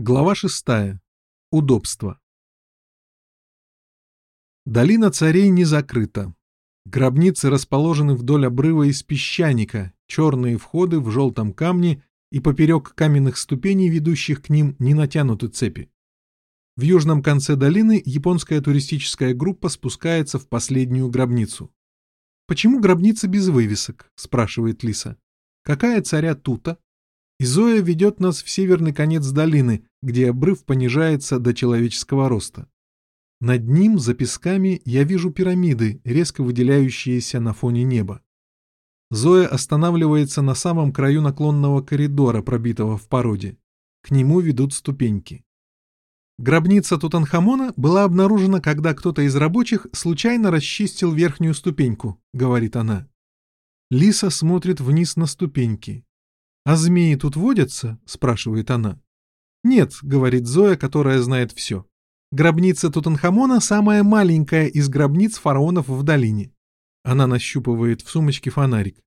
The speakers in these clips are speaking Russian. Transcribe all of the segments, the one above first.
Глава шестая. Удобство. Долина царей не закрыта. Гробницы расположены вдоль обрыва из песчаника, черные входы в желтом камне и поперек каменных ступеней, ведущих к ним, не натянуты цепи. В южном конце долины японская туристическая группа спускается в последнюю гробницу. «Почему гробница без вывесок?» – спрашивает Лиса. «Какая царя тута?» И Зоя ведет нас в северный конец долины, где обрыв понижается до человеческого роста. Над ним, за песками, я вижу пирамиды, резко выделяющиеся на фоне неба. Зоя останавливается на самом краю наклонного коридора, пробитого в породе. К нему ведут ступеньки. Гробница Тутанхамона была обнаружена, когда кто-то из рабочих случайно расчистил верхнюю ступеньку, говорит она. Лиса смотрит вниз на ступеньки. «А змеи тут водятся?» — спрашивает она. «Нет», — говорит Зоя, которая знает все. «Гробница Тутанхамона самая маленькая из гробниц фараонов в долине». Она нащупывает в сумочке фонарик.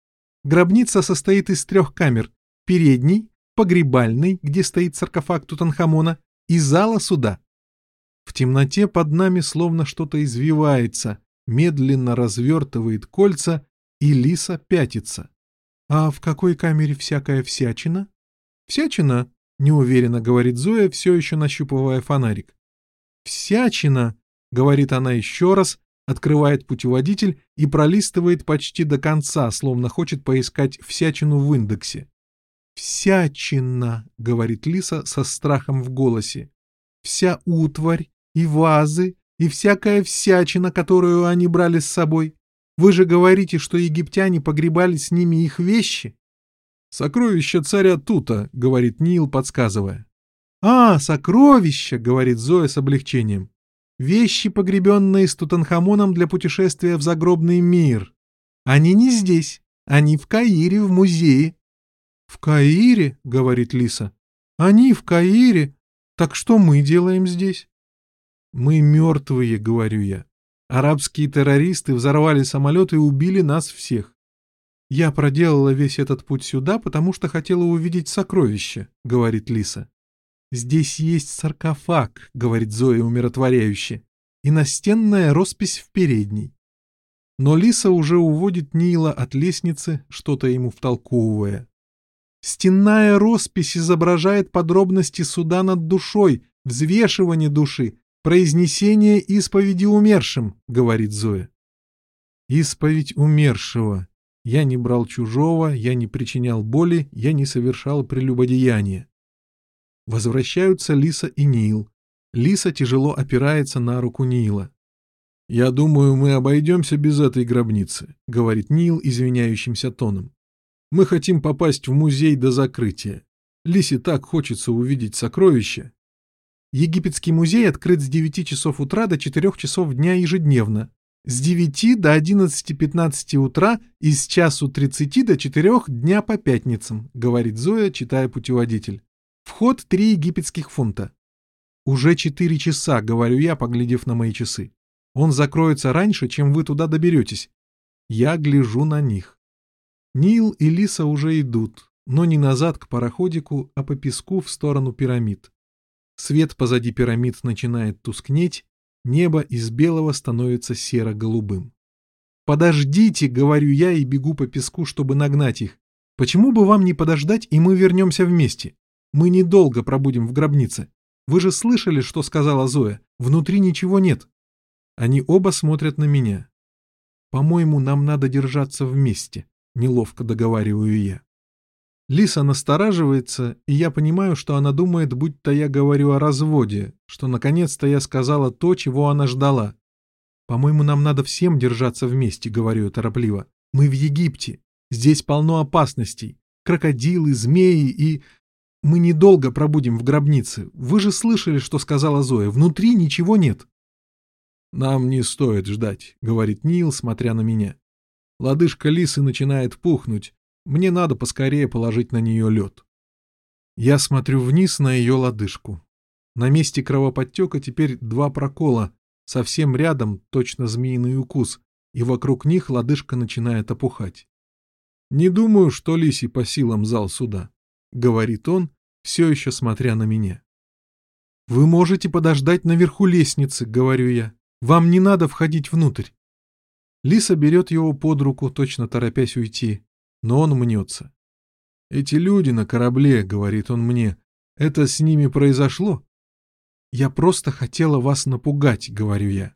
Гробница состоит из трех камер. Передней, погребальной, где стоит саркофаг Тутанхамона, и зала суда. В темноте под нами словно что-то извивается, медленно развертывает кольца, и лиса пятится. «А в какой камере всякая всячина?» «Всячина?» — неуверенно говорит Зоя, все еще нащупывая фонарик. «Всячина!» — говорит она еще раз, открывает путеводитель и пролистывает почти до конца, словно хочет поискать всячину в индексе. «Всячина!» — говорит Лиса со страхом в голосе. «Вся утварь и вазы и всякая всячина, которую они брали с собой. Вы же говорите, что египтяне погребали с ними их вещи. Сокровища царя Тута, говорит Нил, подсказывая. А, сокровища, говорит Зоя с облегчением. Вещи, погребенные с Тутанхамоном для путешествия в загробный мир. Они не здесь, они в Каире, в музее. В Каире, говорит Лиса. Они в Каире. Так что мы делаем здесь? Мы мертвые, говорю я. Арабские террористы взорвали самолет и убили нас всех. Я проделала весь этот путь сюда, потому что хотела увидеть сокровища, говорит Лиса. Здесь есть саркофаг, говорит Зоя умиротворяюще, и настенная роспись в передней. Но Лиса уже уводит Нила от лестницы, что-то ему втолковывая. Стенная роспись изображает подробности суда над душой, взвешивание души, произнесение исповеди умершим, говорит Зоя. Исповедь умершего. Я не брал чужого, я не причинял боли, я не совершал прелюбодеяния. Возвращаются Лиса и Нил. Лиса тяжело опирается на руку Нила. «Я думаю, мы обойдемся без этой гробницы», — говорит Нил извиняющимся тоном. «Мы хотим попасть в музей до закрытия. Лисе так хочется увидеть сокровища, Египетский музей открыт с 9 часов утра до 4 часов дня ежедневно, с 9 до 11.15 утра и с часу 30 до 4 дня по пятницам, говорит Зоя, читая путеводитель. Вход 3 египетских фунта. Уже 4 часа, говорю я, поглядев на мои часы. Он закроется раньше, чем вы туда доберетесь. Я гляжу на них. Нил и Лиса уже идут, но не назад к пароходику, а по песку в сторону пирамид. Свет позади пирамид начинает тускнеть, небо из белого становится серо-голубым. «Подождите!» — говорю я и бегу по песку, чтобы нагнать их. «Почему бы вам не подождать, и мы вернемся вместе? Мы недолго пробудем в гробнице. Вы же слышали, что сказала Зоя? Внутри ничего нет». Они оба смотрят на меня. «По-моему, нам надо держаться вместе», — неловко договариваю я. Лиса настораживается, и я понимаю, что она думает, будто я говорю о разводе, что наконец-то я сказала то, чего она ждала. «По-моему, нам надо всем держаться вместе», — говорю торопливо. «Мы в Египте. Здесь полно опасностей. Крокодилы, змеи и... Мы недолго пробудем в гробнице. Вы же слышали, что сказала Зоя. Внутри ничего нет». «Нам не стоит ждать», — говорит Нил, смотря на меня. Лодыжка лисы начинает пухнуть, мне надо поскорее положить на нее лед. Я смотрю вниз на ее лодыжку. На месте кровоподтека теперь два прокола, совсем рядом точно змеиный укус, и вокруг них лодыжка начинает опухать. «Не думаю, что Лиси по силам зал суда», — говорит он, все еще смотря на меня. «Вы можете подождать наверху лестницы», — говорю я. «Вам не надо входить внутрь». Лиса берет его под руку, точно торопясь уйти, но он мнется. «Эти люди на корабле», — говорит он мне, — «это с ними произошло?» «Я просто хотела вас напугать», — говорю я.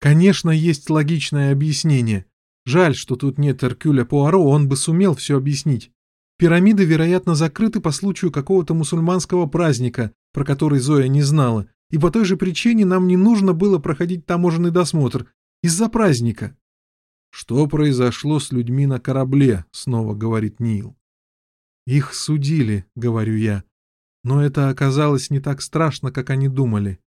«Конечно, есть логичное объяснение. Жаль, что тут нет Эркюля Пуаро, он бы сумел все объяснить. Пирамиды, вероятно, закрыты по случаю какого-то мусульманского праздника, про который Зоя не знала, и по той же причине нам не нужно было проходить таможенный досмотр. Из-за праздника. «Что произошло с людьми на корабле?» — снова говорит Нил. «Их судили», — говорю я. Но это оказалось не так страшно, как они думали.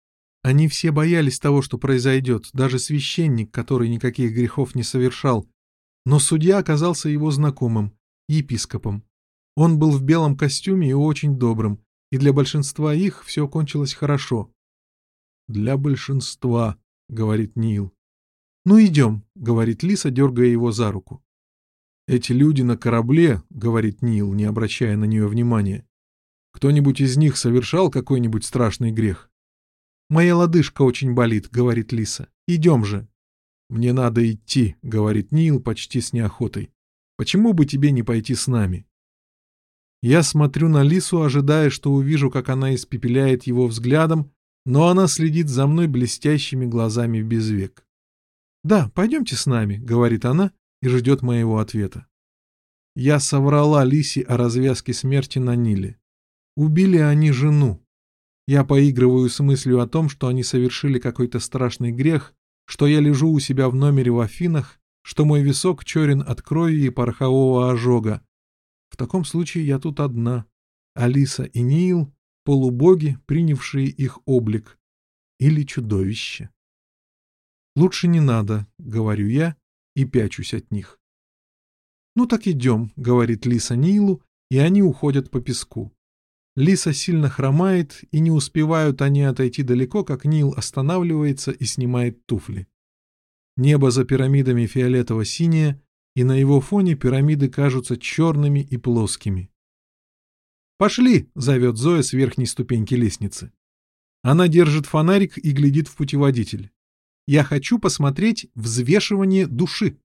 Они все боялись того, что произойдет, даже священник, который никаких грехов не совершал. Но судья оказался его знакомым, епископом. Он был в белом костюме и очень добрым, и для большинства их все кончилось хорошо. «Для большинства», — говорит Нил. «Ну идем», — говорит Лиса, дергая его за руку. «Эти люди на корабле», — говорит Нил, не обращая на нее внимания. «Кто-нибудь из них совершал какой-нибудь страшный грех?» «Моя лодыжка очень болит», — говорит Лиса. «Идем же». «Мне надо идти», — говорит Нил почти с неохотой. «Почему бы тебе не пойти с нами?» Я смотрю на Лису, ожидая, что увижу, как она испепеляет его взглядом, но она следит за мной блестящими глазами без век. «Да, пойдемте с нами», — говорит она и ждет моего ответа. Я соврала Лисе о развязке смерти на Ниле. Убили они жену, я поигрываю с мыслью о том, что они совершили какой-то страшный грех, что я лежу у себя в номере в Афинах, что мой висок черен от крови и порохового ожога. В таком случае я тут одна. Алиса и Нил — полубоги, принявшие их облик. Или чудовище. «Лучше не надо», — говорю я и пячусь от них. «Ну так идем», — говорит Лиса Нилу, и они уходят по песку. Лиса сильно хромает, и не успевают они отойти далеко, как Нил останавливается и снимает туфли. Небо за пирамидами фиолетово-синее, и на его фоне пирамиды кажутся черными и плоскими. «Пошли!» — зовет Зоя с верхней ступеньки лестницы. Она держит фонарик и глядит в путеводитель. «Я хочу посмотреть взвешивание души».